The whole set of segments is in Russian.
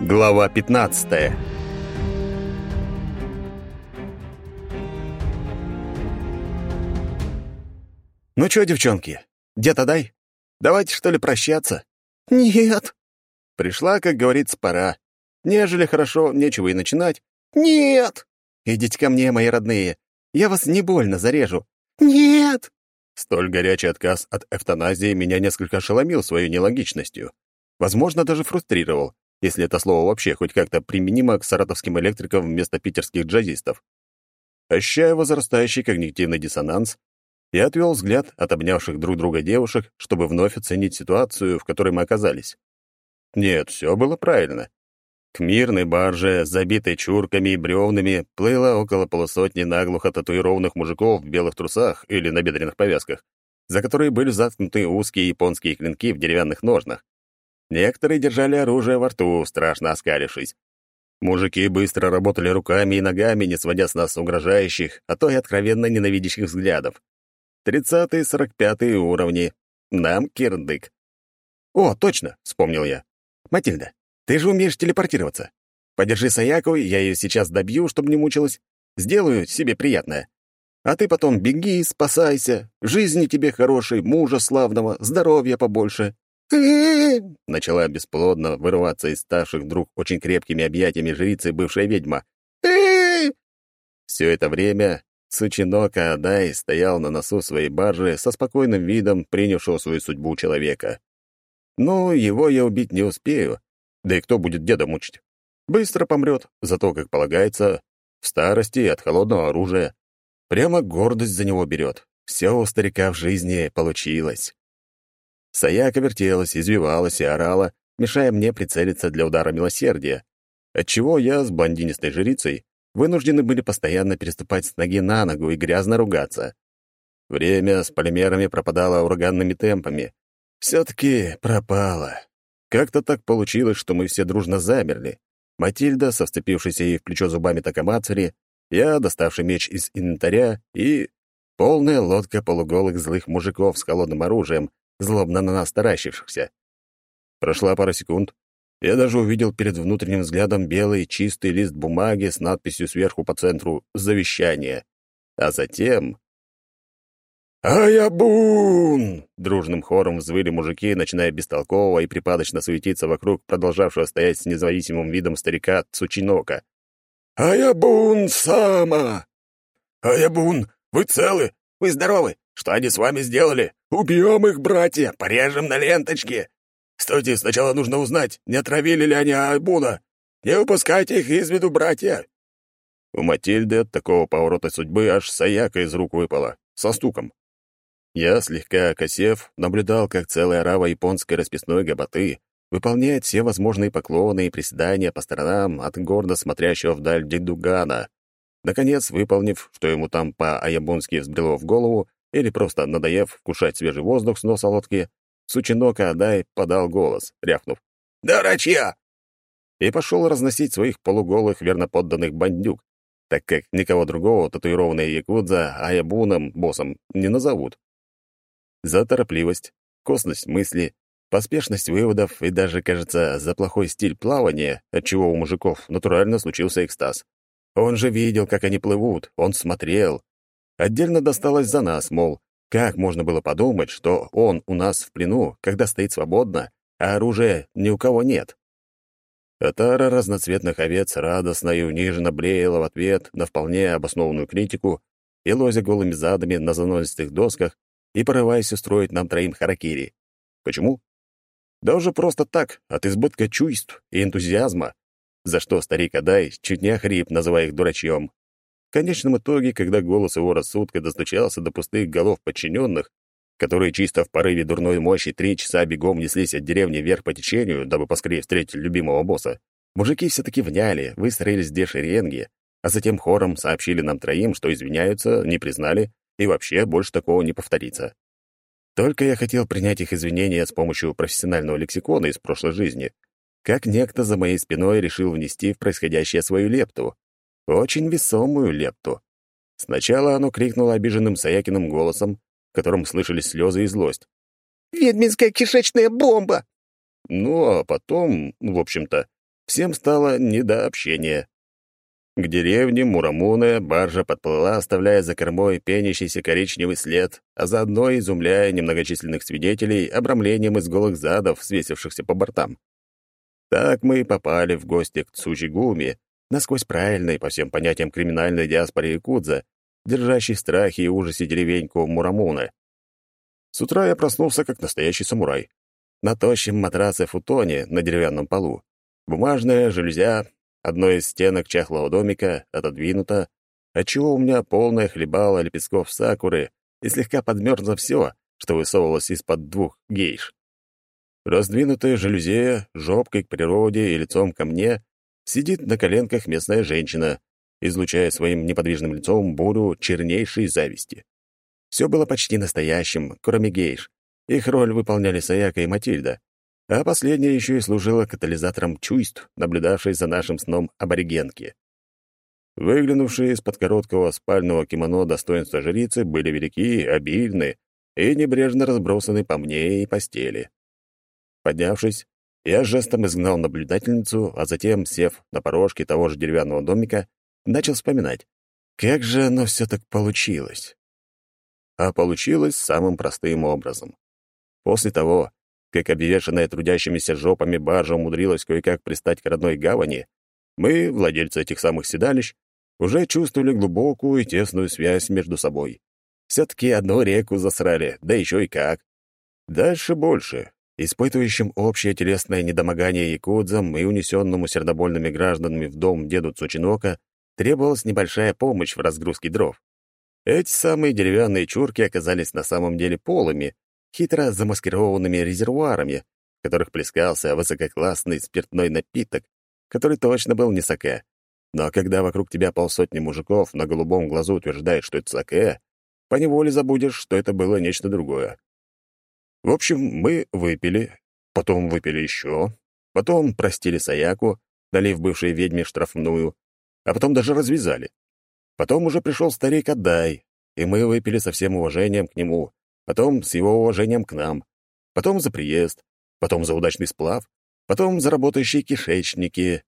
Глава 15. Ну что, девчонки, где-то дай? Давайте что ли прощаться? Нет. Пришла, как говорится, пора. Нежели хорошо, нечего и начинать. Нет. Идите ко мне, мои родные. Я вас не больно зарежу. Нет. Столь горячий отказ от эвтаназии меня несколько ошеломил своей нелогичностью. Возможно, даже фрустрировал если это слово вообще хоть как-то применимо к саратовским электрикам вместо питерских джазистов. Ощущая возрастающий когнитивный диссонанс, я отвел взгляд от обнявших друг друга девушек, чтобы вновь оценить ситуацию, в которой мы оказались. Нет, все было правильно. К мирной барже, забитой чурками и бревнами, плыло около полусотни наглухо татуированных мужиков в белых трусах или на бедренных повязках, за которые были заткнуты узкие японские клинки в деревянных ножнах. Некоторые держали оружие во рту, страшно оскалившись. Мужики быстро работали руками и ногами, не сводя с нас угрожающих, а то и откровенно ненавидящих взглядов. Тридцатые, сорок пятые уровни. Нам кирдык. «О, точно!» — вспомнил я. «Матильда, ты же умеешь телепортироваться. Подержи Саяку, я ее сейчас добью, чтобы не мучилась. Сделаю себе приятное. А ты потом беги, спасайся. Жизни тебе хорошей, мужа славного, здоровья побольше. Начала бесплодно вырываться из ставших вдруг очень крепкими объятиями жрицы бывшая ведьма. Все это время Сучинока Адай стоял на носу своей баржи со спокойным видом принявшего свою судьбу человека. Ну, его я убить не успею. Да и кто будет деда мучить? Быстро помрет, зато, как полагается, в старости от холодного оружия. Прямо гордость за него берет. Все у старика в жизни получилось. Саяка вертелась, извивалась и орала, мешая мне прицелиться для удара милосердия, отчего я с блондинистой жрицей вынуждены были постоянно переступать с ноги на ногу и грязно ругаться. Время с полимерами пропадало ураганными темпами. Все-таки пропало. Как-то так получилось, что мы все дружно замерли. Матильда, со вцепившейся ей в плечо зубами Такамацари, я, доставший меч из инвентаря, и полная лодка полуголых злых мужиков с холодным оружием, злобно на нас таращившихся. Прошла пара секунд. Я даже увидел перед внутренним взглядом белый чистый лист бумаги с надписью сверху по центру «Завещание». А затем... «Аябун!» — дружным хором взвыли мужики, начиная бестолково и припадочно суетиться вокруг продолжавшего стоять с независимым видом старика Цучинока. «Аябун сама! Аябун, вы целы? Вы здоровы? Что они с вами сделали? Убьем их, братья, порежем на ленточки. Стойте, сначала нужно узнать, не отравили ли они Айбуна. Не упускайте их из виду, братья. У Матильды от такого поворота судьбы аж саяка из рук выпала, со стуком. Я, слегка окосев, наблюдал, как целая рава японской расписной габаты выполняет все возможные поклоны и приседания по сторонам от гордо смотрящего вдаль дедугана. Наконец, выполнив, что ему там по-аябонски взбрело в голову, или просто надоев вкушать свежий воздух с носа лодки, Сучинока Адай подал голос, рявкнув «Дурачья!» и пошел разносить своих полуголых верноподданных бандюк, так как никого другого татуированные якудза Аябуном, боссом, не назовут. За торопливость, косность мысли, поспешность выводов и даже, кажется, за плохой стиль плавания, отчего у мужиков натурально случился экстаз. Он же видел, как они плывут, он смотрел, Отдельно досталось за нас, мол, как можно было подумать, что он у нас в плену, когда стоит свободно, а оружия ни у кого нет? Отара разноцветных овец радостно и униженно блеяла в ответ на вполне обоснованную критику и лозя голыми задами на заносистых досках и порываясь устроить нам троим харакири. Почему? Да уже просто так, от избытка чувств и энтузиазма, за что старик Адай чуть не охрип, называя их дурачьем. В конечном итоге, когда голос его рассудка достучался до пустых голов подчиненных, которые чисто в порыве дурной мощи три часа бегом неслись от деревни вверх по течению, дабы поскорее встретить любимого босса, мужики все-таки вняли, выстроились две шеренги, а затем хором сообщили нам троим, что извиняются, не признали, и вообще больше такого не повторится. Только я хотел принять их извинения с помощью профессионального лексикона из прошлой жизни, как некто за моей спиной решил внести в происходящее свою лепту. Очень весомую лепту. Сначала оно крикнуло обиженным Саякиным голосом, в котором слышались слезы и злость. «Ведьминская кишечная бомба!» Ну, а потом, в общем-то, всем стало не до общения. К деревне Мурамуна баржа подплыла, оставляя за кормой пенящийся коричневый след, а заодно изумляя немногочисленных свидетелей обрамлением из голых задов, свесившихся по бортам. Так мы и попали в гости к Цучигуми, насквозь правильной по всем понятиям криминальной диаспоре Якудза, держащей в и ужасе деревеньку Мурамуна. С утра я проснулся как настоящий самурай. На тощем матраце футоне на деревянном полу. Бумажная жалюзя, одной из стенок чахлого домика отодвинуто, отчего у меня полное хлебало лепестков сакуры и слегка подмерзло все, что высовывалось из-под двух гейш. Раздвинутая жалюзея, жопкой к природе и лицом ко мне, сидит на коленках местная женщина, излучая своим неподвижным лицом бурю чернейшей зависти. Все было почти настоящим, кроме гейш. Их роль выполняли Саяка и Матильда, а последняя еще и служила катализатором чувств, наблюдавшей за нашим сном аборигенки. Выглянувшие из-под короткого спального кимоно достоинства жрицы были велики, обильны и небрежно разбросаны по мне и постели. Поднявшись, я жестом изгнал наблюдательницу, а затем, сев на порожке того же деревянного домика, начал вспоминать, как же оно все так получилось. А получилось самым простым образом. После того, как обвешанная трудящимися жопами баржа умудрилась кое-как пристать к родной гавани, мы, владельцы этих самых седалищ, уже чувствовали глубокую и тесную связь между собой. Все-таки одну реку засрали, да еще и как. Дальше больше. Испытывающим общее телесное недомогание якудзам и унесенному сердобольными гражданами в дом деду Цучинока требовалась небольшая помощь в разгрузке дров. Эти самые деревянные чурки оказались на самом деле полыми, хитро замаскированными резервуарами, в которых плескался высококлассный спиртной напиток, который точно был не саке. Но когда вокруг тебя полсотни мужиков на голубом глазу утверждают, что это саке, поневоле забудешь, что это было нечто другое. В общем, мы выпили, потом выпили еще, потом простили Саяку, долив бывшей ведьме штрафную, а потом даже развязали. Потом уже пришел старик Отдай, и мы выпили со всем уважением к нему, потом с его уважением к нам, потом за приезд, потом за удачный сплав, потом за работающие кишечники.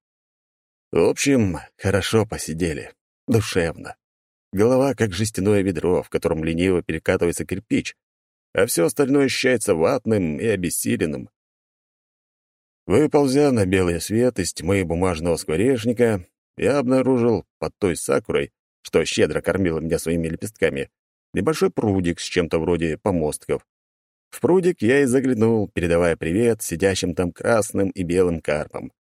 В общем, хорошо посидели, душевно. Голова как жестяное ведро, в котором лениво перекатывается кирпич, а все остальное ощущается ватным и обессиленным. Выползя на белый свет из тьмы бумажного скворечника, я обнаружил под той сакурой, что щедро кормила меня своими лепестками, небольшой прудик с чем-то вроде помостков. В прудик я и заглянул, передавая привет сидящим там красным и белым карпам.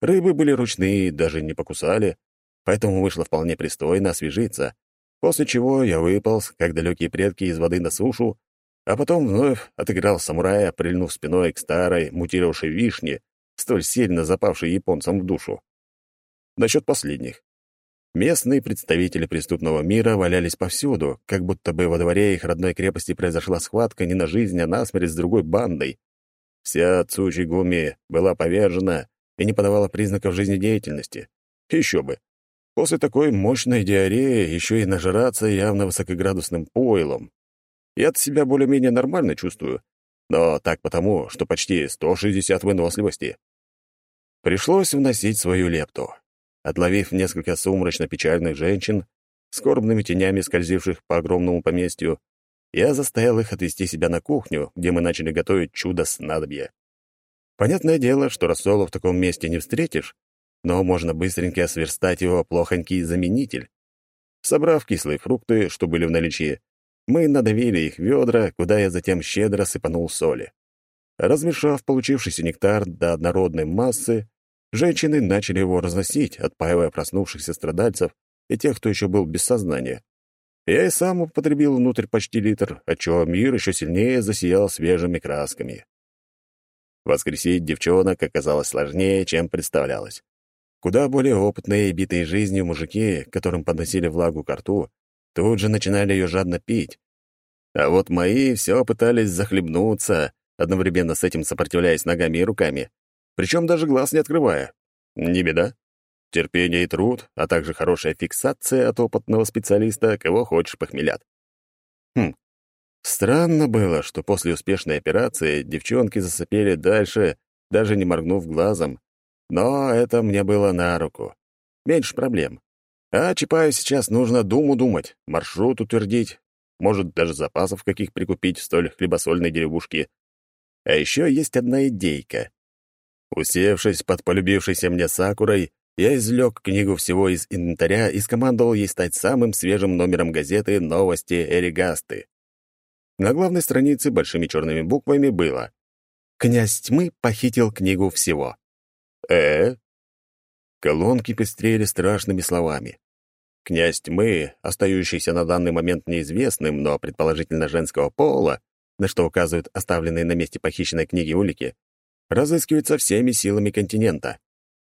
Рыбы были ручные, даже не покусали, поэтому вышло вполне пристойно освежиться, после чего я выполз, как далекие предки, из воды на сушу, а потом вновь отыграл самурая, прильнув спиной к старой, мутировавшей вишне, столь сильно запавшей японцам в душу. Насчет последних. Местные представители преступного мира валялись повсюду, как будто бы во дворе их родной крепости произошла схватка не на жизнь, а на смерть с другой бандой. Вся Цучигуми была повержена и не подавала признаков жизнедеятельности. Еще бы. После такой мощной диареи еще и нажраться явно высокоградусным пойлом. Я-то себя более-менее нормально чувствую, но так потому, что почти 160 выносливости. Пришлось вносить свою лепту. Отловив несколько сумрачно-печальных женщин, скорбными тенями скользивших по огромному поместью, я заставил их отвести себя на кухню, где мы начали готовить чудо-снадобье. Понятное дело, что рассола в таком месте не встретишь, но можно быстренько сверстать его плохонький заменитель. Собрав кислые фрукты, что были в наличии, мы надавили их ведра, куда я затем щедро сыпанул соли. Размешав получившийся нектар до однородной массы, Женщины начали его разносить, отпаивая проснувшихся страдальцев и тех, кто еще был без сознания. Я и сам употребил внутрь почти литр, отчего мир еще сильнее засиял свежими красками. Воскресить девчонок оказалось сложнее, чем представлялось. Куда более опытные и битые жизнью мужики, которым подносили влагу к рту, тут же начинали ее жадно пить. А вот мои все пытались захлебнуться, одновременно с этим сопротивляясь ногами и руками причем даже глаз не открывая. Не беда. Терпение и труд, а также хорошая фиксация от опытного специалиста, кого хочешь похмелят. Хм, странно было, что после успешной операции девчонки засопели дальше, даже не моргнув глазом. Но это мне было на руку. Меньше проблем. А Чапаю сейчас нужно думу думать, маршрут утвердить, может, даже запасов каких прикупить в столь хлебосольной деревушке. А еще есть одна идейка. Усевшись под полюбившейся мне Сакурой, я извлек книгу всего из инвентаря и скомандовал ей стать самым свежим номером газеты «Новости Эригасты». На главной странице большими черными буквами было «Князь тьмы похитил книгу всего». «Э?» Колонки пестрели страшными словами. Князь тьмы, остающийся на данный момент неизвестным, но предположительно женского пола, на что указывают оставленные на месте похищенной книги улики, разыскивается всеми силами континента.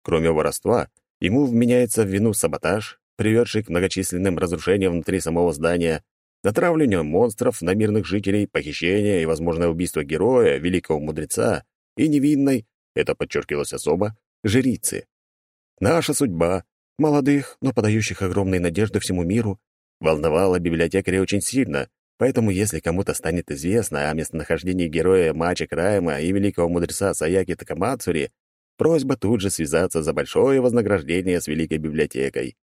Кроме воровства, ему вменяется в вину саботаж, приведший к многочисленным разрушениям внутри самого здания, натравливанию монстров на мирных жителей, похищение и возможное убийство героя, великого мудреца и невинной, это подчеркивалось особо, жрицы. Наша судьба, молодых, но подающих огромные надежды всему миру, волновала библиотекаря очень сильно, поэтому если кому-то станет известно о местонахождении героя Мачи Крайма и великого мудреца Саяки Такамацури, просьба тут же связаться за большое вознаграждение с великой библиотекой.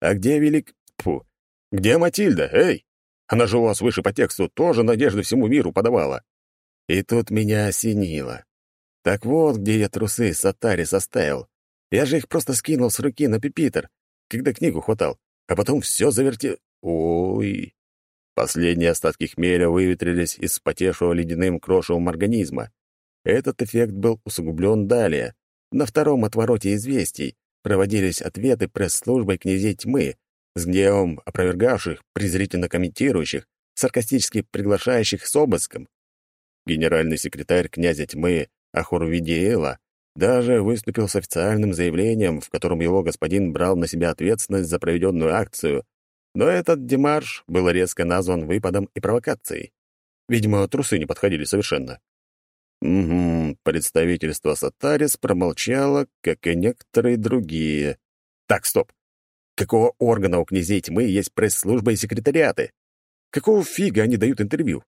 А где велик... Фу. Где Матильда, эй? Она же у вас выше по тексту тоже надежды всему миру подавала. И тут меня осенило. Так вот, где я трусы Сатари составил. Я же их просто скинул с руки на пипитер, когда книгу хватал, а потом все заверти... Ой... Последние остатки хмеля выветрились из спотевшего ледяным крошевом организма. Этот эффект был усугублен далее. На втором отвороте известий проводились ответы пресс-службой князей тьмы, с гневом опровергавших, презрительно комментирующих, саркастически приглашающих с обыском. Генеральный секретарь князя тьмы Ахурвидиэла даже выступил с официальным заявлением, в котором его господин брал на себя ответственность за проведенную акцию, но этот демарш был резко назван выпадом и провокацией. Видимо, трусы не подходили совершенно. Угу, представительство Сатарис промолчало, как и некоторые другие. Так, стоп. Какого органа у князей тьмы есть пресс-служба и секретариаты? Какого фига они дают интервью?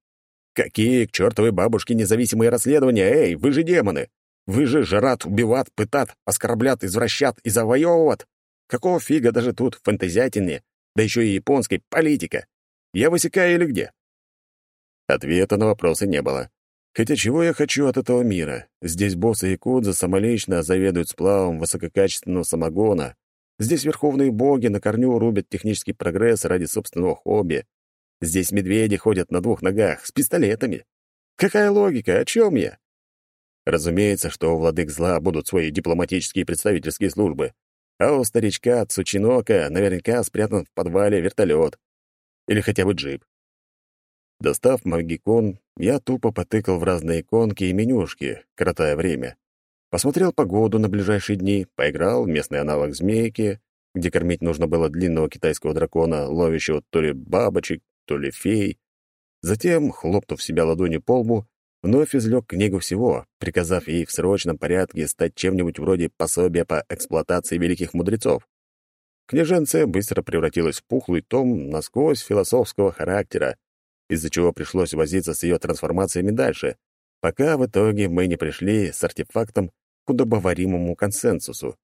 Какие к чертовой бабушке независимые расследования? Эй, вы же демоны! Вы же жрат, убиват, пытат, оскорблят, извращат и завоевыват. Какого фига даже тут, фантазиатине, да еще и японской политика? Я высекаю или где? Ответа на вопросы не было. Хотя чего я хочу от этого мира? Здесь боссы Якудза самолично заведуют сплавом высококачественного самогона. Здесь верховные боги на корню рубят технический прогресс ради собственного хобби. Здесь медведи ходят на двух ногах, с пистолетами. Какая логика? О чем я? Разумеется, что у владык зла будут свои дипломатические представительские службы, а у старичка Цучинока наверняка спрятан в подвале вертолет или хотя бы джип. Достав магикон, я тупо потыкал в разные иконки и менюшки, коротая время. Посмотрел погоду на ближайшие дни, поиграл в местный аналог змейки, где кормить нужно было длинного китайского дракона, ловящего то ли бабочек, то ли фей. Затем, хлопнув себя ладонью по лбу, вновь излег книгу всего, приказав ей в срочном порядке стать чем-нибудь вроде пособия по эксплуатации великих мудрецов. Княженция быстро превратилась в пухлый том насквозь философского характера, из-за чего пришлось возиться с ее трансформациями дальше, пока в итоге мы не пришли с артефактом к удобоваримому консенсусу,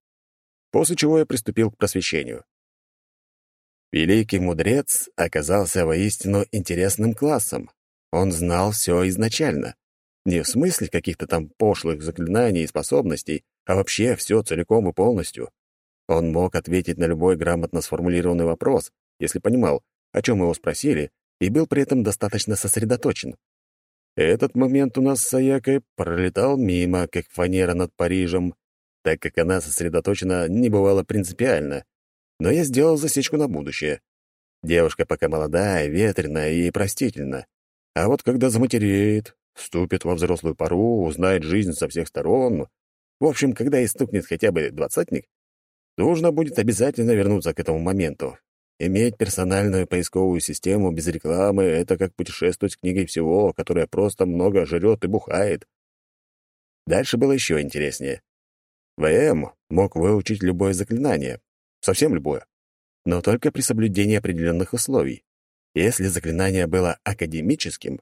после чего я приступил к просвещению. Великий мудрец оказался воистину интересным классом. Он знал все изначально. Не в смысле каких-то там пошлых заклинаний и способностей, а вообще все целиком и полностью. Он мог ответить на любой грамотно сформулированный вопрос, если понимал, о чем его спросили, и был при этом достаточно сосредоточен. Этот момент у нас с Аякой пролетал мимо, как фанера над Парижем, так как она сосредоточена не бывало принципиально. Но я сделал засечку на будущее. Девушка пока молодая, ветреная и простительна. А вот когда заматереет, вступит во взрослую пару, узнает жизнь со всех сторон. В общем, когда ей стукнет хотя бы двадцатник, нужно будет обязательно вернуться к этому моменту. Иметь персональную поисковую систему без рекламы — это как путешествовать с книгой всего, которая просто много жрет и бухает. Дальше было еще интереснее. ВМ мог выучить любое заклинание, совсем любое, но только при соблюдении определенных условий. Если заклинание было академическим,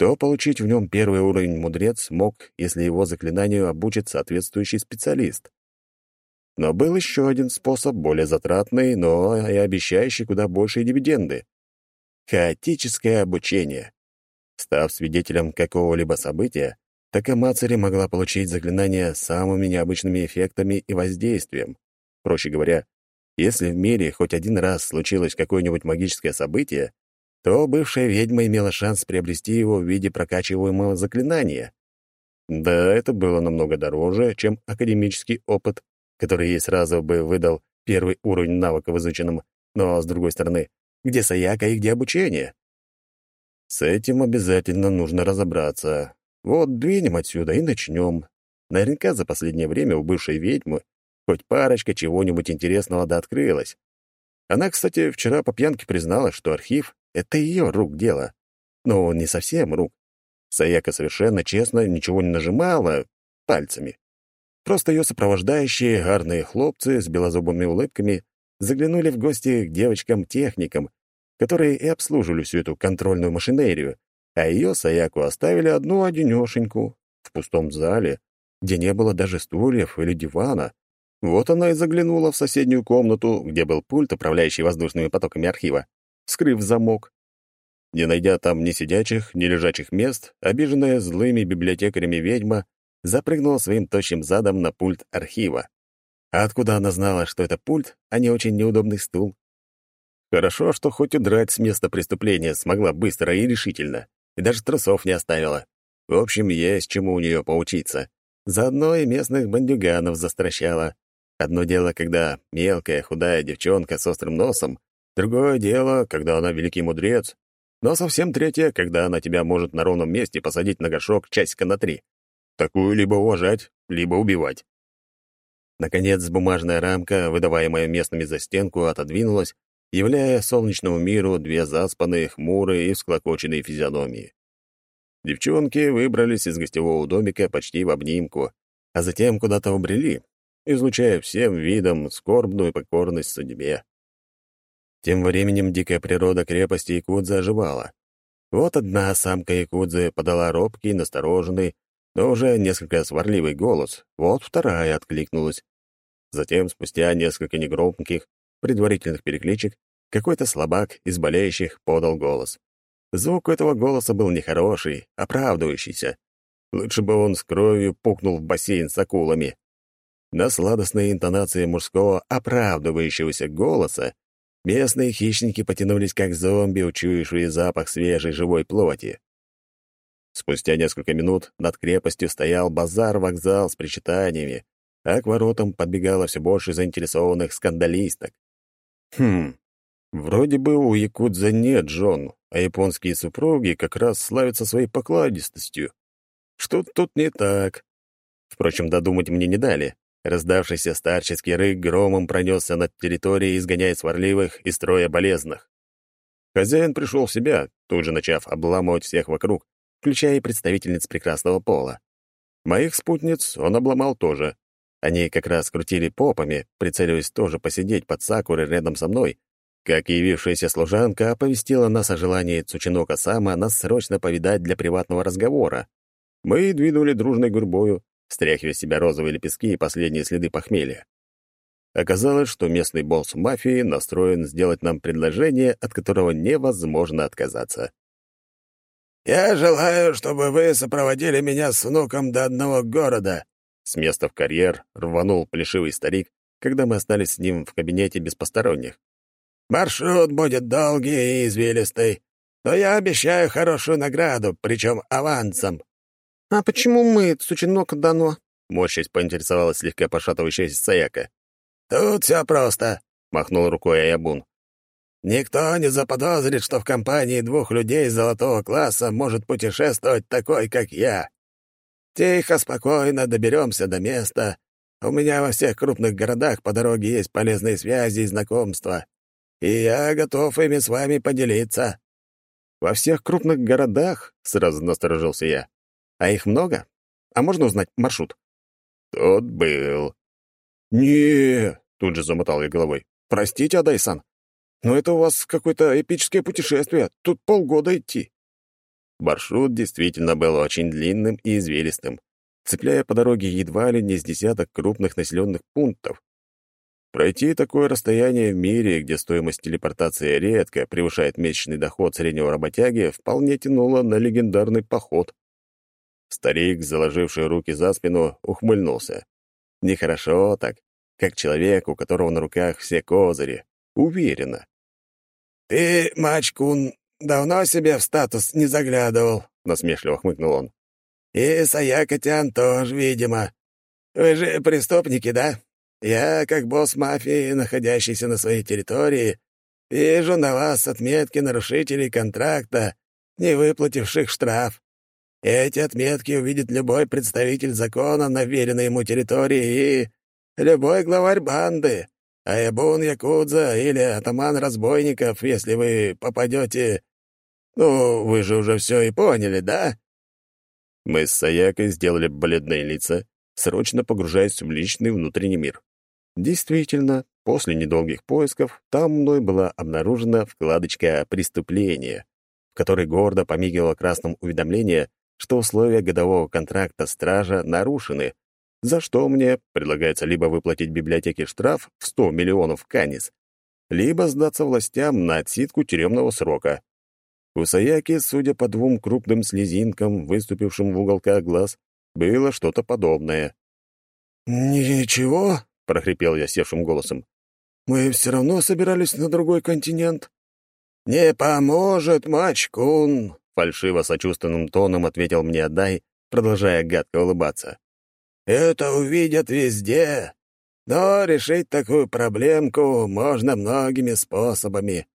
то получить в нем первый уровень мудрец мог, если его заклинанию обучит соответствующий специалист. Но был еще один способ, более затратный, но и обещающий куда большие дивиденды. Хаотическое обучение. Став свидетелем какого-либо события, Такамацари могла получить заклинания с самыми необычными эффектами и воздействием. Проще говоря, если в мире хоть один раз случилось какое-нибудь магическое событие, то бывшая ведьма имела шанс приобрести его в виде прокачиваемого заклинания. Да, это было намного дороже, чем академический опыт, который ей сразу бы выдал первый уровень навыка в изученном, но, с другой стороны, где Саяка и где обучение? С этим обязательно нужно разобраться. Вот двинем отсюда и начнем. Наверняка за последнее время у бывшей ведьмы хоть парочка чего-нибудь интересного да открылась. Она, кстати, вчера по пьянке призналась, что архив — это ее рук дело. Но не совсем рук. Саяка совершенно честно ничего не нажимала пальцами. Просто ее сопровождающие гарные хлопцы с белозубыми улыбками заглянули в гости к девочкам-техникам, которые и обслуживали всю эту контрольную машинерию, а ее Саяку оставили одну-одинешеньку в пустом зале, где не было даже стульев или дивана. Вот она и заглянула в соседнюю комнату, где был пульт, управляющий воздушными потоками архива, скрыв замок. Не найдя там ни сидячих, ни лежачих мест, обиженная злыми библиотекарями ведьма запрыгнула своим тощим задом на пульт архива. А откуда она знала, что это пульт, а не очень неудобный стул? Хорошо, что хоть удрать с места преступления смогла быстро и решительно, и даже трусов не оставила. В общем, есть чему у нее поучиться. Заодно и местных бандюганов застращала. Одно дело, когда мелкая, худая девчонка с острым носом, другое дело, когда она великий мудрец, но совсем третье, когда она тебя может на ровном месте посадить на горшок часика на три. Такую либо уважать, либо убивать. Наконец, бумажная рамка, выдаваемая местными за стенку, отодвинулась, являя солнечному миру две заспанные, хмурые и всклокоченные физиономии. Девчонки выбрались из гостевого домика почти в обнимку, а затем куда-то убрели, излучая всем видом скорбную покорность судьбе. Тем временем дикая природа крепости Якудзы оживала. Вот одна самка Якудзы подала робкий, настороженный, но уже несколько сварливый голос, вот вторая откликнулась. Затем, спустя несколько негромких, предварительных перекличек, какой-то слабак из болеющих подал голос. Звук этого голоса был нехороший, оправдывающийся. Лучше бы он с кровью пукнул в бассейн с акулами. На сладостные интонации мужского оправдывающегося голоса местные хищники потянулись как зомби, учуявшие запах свежей живой плоти. Спустя несколько минут над крепостью стоял базар-вокзал с причитаниями, а к воротам подбегало все больше заинтересованных скандалисток. Хм, вроде бы у якудза нет жен, а японские супруги как раз славятся своей покладистостью. Что тут не так? Впрочем, додумать мне не дали. Раздавшийся старческий рык громом пронесся над территорией, изгоняя сварливых и строя болезных. Хозяин пришел в себя, тут же начав обламывать всех вокруг, включая и представительниц прекрасного пола. Моих спутниц он обломал тоже. Они как раз крутили попами, прицеливаясь тоже посидеть под сакурой рядом со мной, как явившаяся служанка оповестила нас о желании Цучинока Сама нас срочно повидать для приватного разговора. Мы двинули дружной гурбою, стряхивая с себя розовые лепестки и последние следы похмелья. Оказалось, что местный босс мафии настроен сделать нам предложение, от которого невозможно отказаться. «Я желаю, чтобы вы сопроводили меня с внуком до одного города», с места в карьер рванул плешивый старик, когда мы остались с ним в кабинете без посторонних. «Маршрут будет долгий и извилистый, но я обещаю хорошую награду, причем авансом». «А почему мы, сученок, дано?» Морщись поинтересовалась слегка пошатывающаяся Саяка. «Тут все просто», — махнул рукой Аябун. «Никто не заподозрит, что в компании двух людей золотого класса может путешествовать такой, как я. Тихо, спокойно доберемся до места. У меня во всех крупных городах по дороге есть полезные связи и знакомства. И я готов ими с вами поделиться». «Во всех крупных городах?» — сразу насторожился я. «А их много? А можно узнать маршрут?» «Тот был». не тут же замотал я головой. «Простите, Адайсан, но это у вас какое-то эпическое путешествие. Тут полгода идти». Маршрут действительно был очень длинным и извилистым, цепляя по дороге едва ли не с десяток крупных населенных пунктов. Пройти такое расстояние в мире, где стоимость телепортации редко превышает месячный доход среднего работяги, вполне тянуло на легендарный поход. Старик, заложивший руки за спину, ухмыльнулся. Нехорошо так, как человек, у которого на руках все козыри. Уверенно. «Ты, Мачкун, давно себе в статус не заглядывал», — насмешливо хмыкнул он. «И Саякотян тоже, видимо. Вы же преступники, да? Я, как босс мафии, находящийся на своей территории, вижу на вас отметки нарушителей контракта, не выплативших штраф. Эти отметки увидит любой представитель закона на веренной ему территории и любой главарь банды, Аябун Якудза или атаман разбойников, если вы попадете... Ну, вы же уже все и поняли, да?» Мы с Саякой сделали бледные лица, срочно погружаясь в личный внутренний мир. Действительно, после недолгих поисков там мной была обнаружена вкладочка «Преступление», в которой гордо помигивало красным уведомление, что условия годового контракта стража нарушены, за что мне предлагается либо выплатить библиотеке штраф в 100 миллионов канис, либо сдаться властям на отсидку тюремного срока. У Саяки, судя по двум крупным слезинкам, выступившим в уголках глаз, было что-то подобное. «Ничего», — прохрипел я севшим голосом. «Мы все равно собирались на другой континент». «Не поможет, Мачкун», — фальшиво сочувственным тоном ответил мне Дай, продолжая гадко улыбаться. Это увидят везде. Но решить такую проблемку можно многими способами.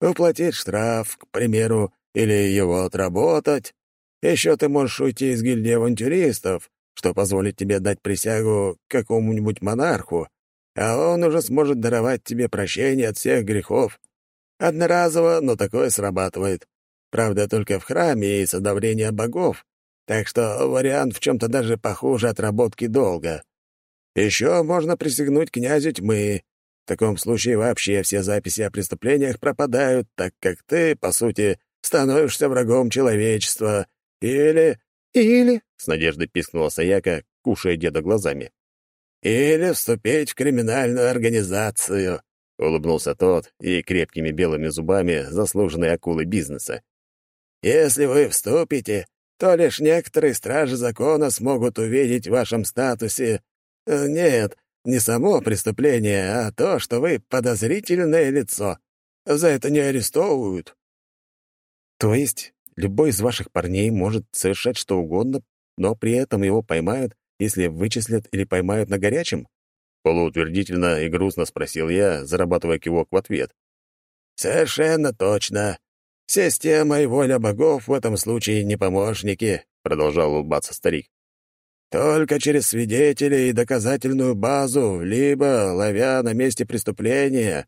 Уплатить штраф, к примеру, или его отработать. Еще ты можешь уйти из гильдии авантюристов, что позволит тебе дать присягу какому-нибудь монарху, а он уже сможет даровать тебе прощение от всех грехов. Одноразово, но такое срабатывает. Правда, только в храме и с одобрения богов, так что вариант в чем-то даже похуже отработки долга. Еще можно присягнуть князю тьмы. В таком случае вообще все записи о преступлениях пропадают, так как ты, по сути, становишься врагом человечества. Или... Или... — с надеждой пискнула Саяка, кушая деда глазами. «Или вступить в криминальную организацию», — улыбнулся тот и крепкими белыми зубами заслуженной акулы бизнеса. «Если вы вступите, то лишь некоторые стражи закона смогут увидеть в вашем статусе... Э, нет, не само преступление, а то, что вы подозрительное лицо. За это не арестовывают». «То есть любой из ваших парней может совершать что угодно, но при этом его поймают, если вычислят или поймают на горячем?» Полуутвердительно и грустно спросил я, зарабатывая кивок в ответ. «Совершенно точно. «Система и воля богов в этом случае не помощники», — продолжал улыбаться старик. «Только через свидетелей и доказательную базу, либо ловя на месте преступления.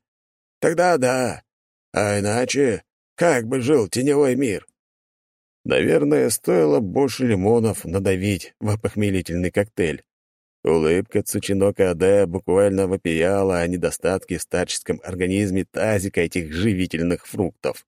Тогда да. А иначе как бы жил теневой мир?» Наверное, стоило больше лимонов надавить в опохмелительный коктейль. Улыбка Цучинока Аде буквально вопияла о недостатке в старческом организме тазика этих живительных фруктов.